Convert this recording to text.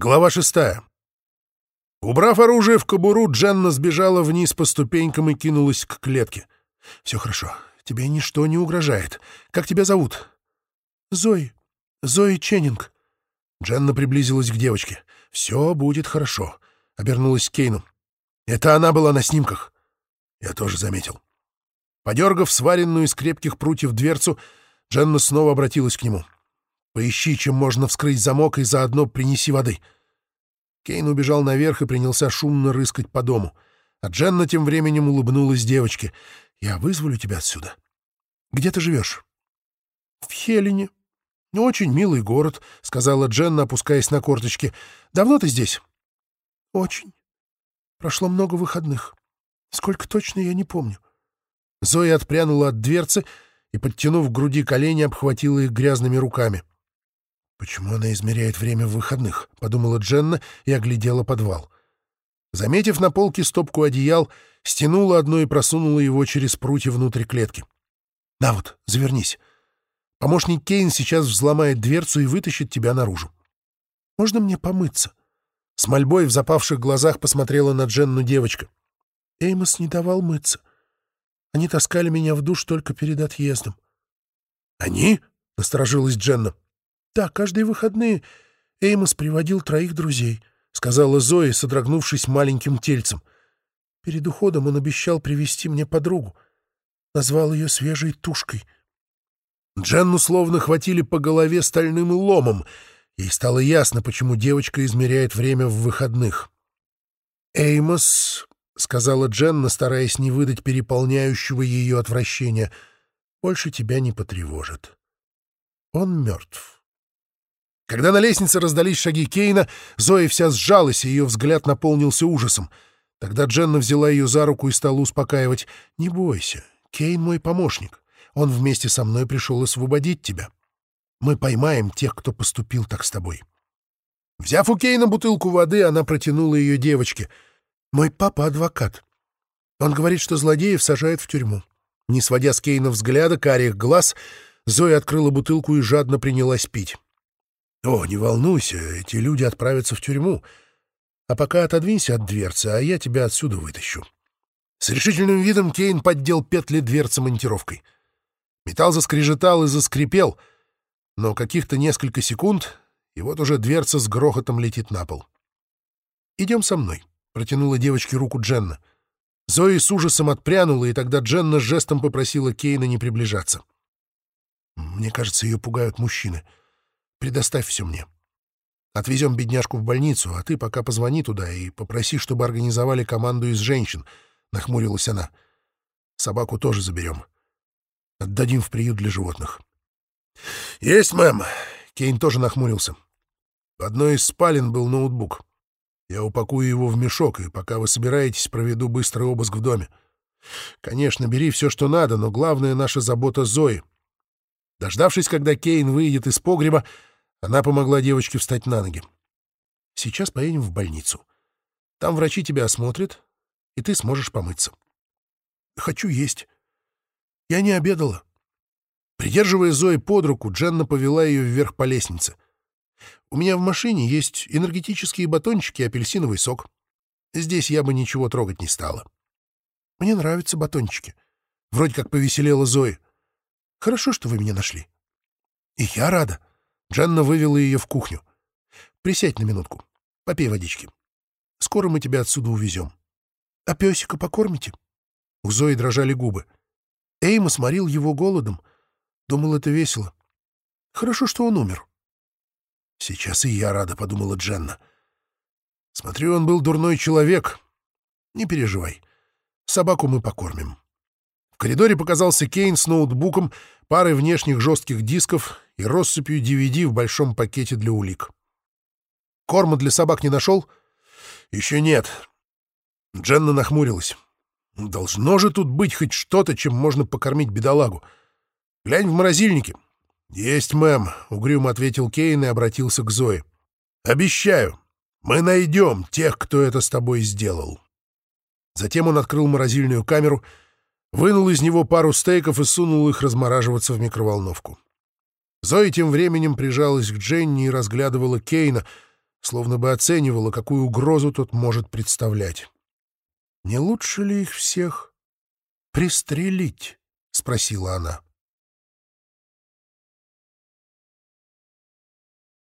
Глава шестая. Убрав оружие в кобуру, Дженна сбежала вниз по ступенькам и кинулась к клетке. «Все хорошо. Тебе ничто не угрожает. Как тебя зовут?» «Зои. Зои Ченнинг». Дженна приблизилась к девочке. «Все будет хорошо», — обернулась Кейну. «Это она была на снимках». Я тоже заметил. Подергав сваренную из крепких прутьев дверцу, Дженна снова обратилась к нему. Поищи, чем можно вскрыть замок, и заодно принеси воды. Кейн убежал наверх и принялся шумно рыскать по дому. А Дженна тем временем улыбнулась девочке. «Я вызволю тебя отсюда. Где ты живешь?» «В Хелене. Очень милый город», — сказала Дженна, опускаясь на корточки. «Давно ты здесь?» «Очень. Прошло много выходных. Сколько точно, я не помню». Зоя отпрянула от дверцы и, подтянув к груди колени, обхватила их грязными руками. «Почему она измеряет время в выходных?» — подумала Дженна и оглядела подвал. Заметив на полке стопку одеял, стянула одно и просунула его через прутья внутрь клетки. «На вот, завернись. Помощник Кейн сейчас взломает дверцу и вытащит тебя наружу. Можно мне помыться?» С мольбой в запавших глазах посмотрела на Дженну девочка. Эймос не давал мыться. Они таскали меня в душ только перед отъездом. «Они?» — насторожилась Дженна. Да, каждые выходные Эймос приводил троих друзей, сказала Зоя, содрогнувшись маленьким тельцем. Перед уходом он обещал привести мне подругу. Назвал ее свежей тушкой. Дженну словно хватили по голове стальным ломом. Ей стало ясно, почему девочка измеряет время в выходных. «Эймос», — сказала Дженна, стараясь не выдать переполняющего ее отвращения, — «больше тебя не потревожит. Он мертв». Когда на лестнице раздались шаги Кейна, Зоя вся сжалась, и ее взгляд наполнился ужасом. Тогда Дженна взяла ее за руку и стала успокаивать. «Не бойся, Кейн мой помощник. Он вместе со мной пришел освободить тебя. Мы поймаем тех, кто поступил так с тобой». Взяв у Кейна бутылку воды, она протянула ее девочке. «Мой папа адвокат. Он говорит, что злодеев сажают в тюрьму». Не сводя с Кейна взгляда, карих глаз, Зоя открыла бутылку и жадно принялась пить. «О, не волнуйся, эти люди отправятся в тюрьму. А пока отодвинься от дверцы, а я тебя отсюда вытащу». С решительным видом Кейн поддел петли дверцы монтировкой. Металл заскрежетал и заскрипел, но каких-то несколько секунд, и вот уже дверца с грохотом летит на пол. «Идем со мной», — протянула девочке руку Дженна. Зои с ужасом отпрянула, и тогда Дженна жестом попросила Кейна не приближаться. «Мне кажется, ее пугают мужчины», Предоставь все мне. Отвезем бедняжку в больницу, а ты пока позвони туда и попроси, чтобы организовали команду из женщин, — нахмурилась она. Собаку тоже заберем. Отдадим в приют для животных. — Есть, мэм. Кейн тоже нахмурился. В одной из спален был ноутбук. Я упакую его в мешок, и пока вы собираетесь, проведу быстрый обыск в доме. Конечно, бери все, что надо, но главная наша забота Зои. Дождавшись, когда Кейн выйдет из погреба, она помогла девочке встать на ноги. «Сейчас поедем в больницу. Там врачи тебя осмотрят, и ты сможешь помыться». «Хочу есть. Я не обедала». Придерживая Зои под руку, Дженна повела ее вверх по лестнице. «У меня в машине есть энергетические батончики и апельсиновый сок. Здесь я бы ничего трогать не стала». «Мне нравятся батончики». Вроде как повеселела Зои. «Хорошо, что вы меня нашли». «И я рада». Джанна вывела ее в кухню. «Присядь на минутку. Попей водички. Скоро мы тебя отсюда увезем. А песика покормите?» У Зои дрожали губы. Эйма сморил его голодом. Думал, это весело. Хорошо, что он умер. «Сейчас и я рада», — подумала Дженна. «Смотрю, он был дурной человек. Не переживай. Собаку мы покормим». В коридоре показался Кейн с ноутбуком, парой внешних жестких дисков и россыпью DVD в большом пакете для улик. «Корма для собак не нашел?» «Еще нет». Дженна нахмурилась. «Должно же тут быть хоть что-то, чем можно покормить бедолагу. Глянь в морозильнике». «Есть, мэм», — угрюмо ответил Кейн и обратился к Зое. «Обещаю, мы найдем тех, кто это с тобой сделал». Затем он открыл морозильную камеру — вынул из него пару стейков и сунул их размораживаться в микроволновку. Зоя тем временем прижалась к Дженни и разглядывала Кейна, словно бы оценивала, какую угрозу тот может представлять. «Не лучше ли их всех пристрелить?» — спросила она.